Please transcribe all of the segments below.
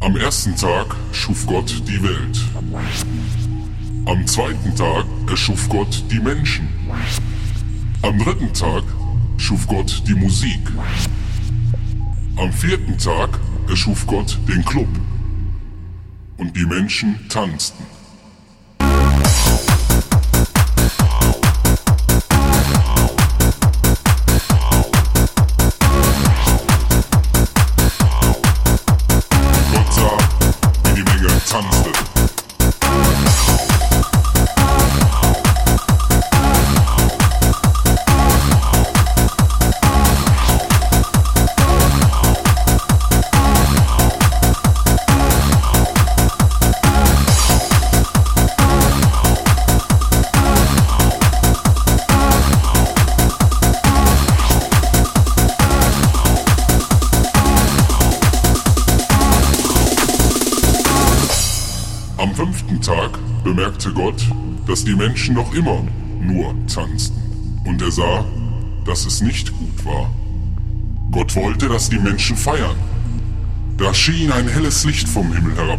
Am ersten Tag schuf Gott die Welt. Am zweiten Tag erschuf Gott die Menschen. Am dritten Tag schuf Gott die Musik. Am vierten Tag erschuf Gott den Club. Und die Menschen tanzten. Am fünften Tag bemerkte Gott, dass die Menschen noch immer nur tanzten. Und er sah, dass es nicht gut war. Gott wollte, dass die Menschen feiern. Da schien ein helles Licht vom Himmel herab.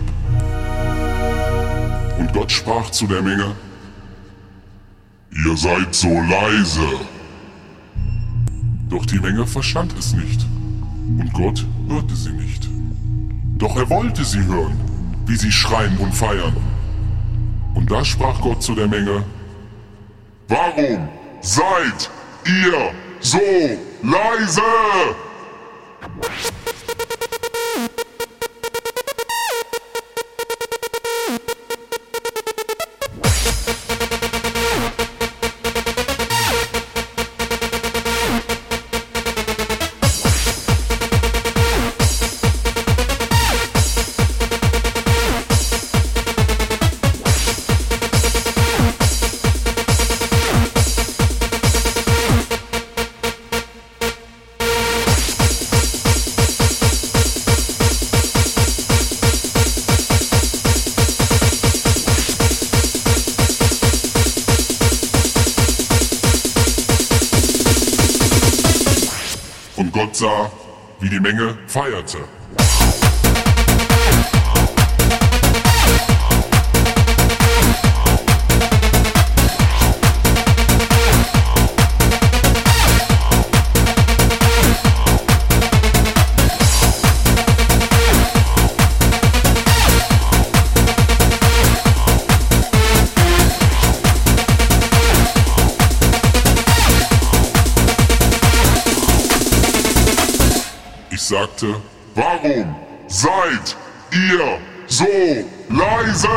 Und Gott sprach zu der Menge, Ihr seid so leise. Doch die Menge verstand es nicht. Und Gott hörte sie nicht. Doch er wollte sie hören, wie sie schreien und feiern. Und da sprach Gott zu der Menge, Warum seid ihr so leise? Und Gott sah, wie die Menge feierte. Sagte, warum seid ihr so leise?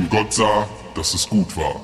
Und Gott sah, dass es gut war.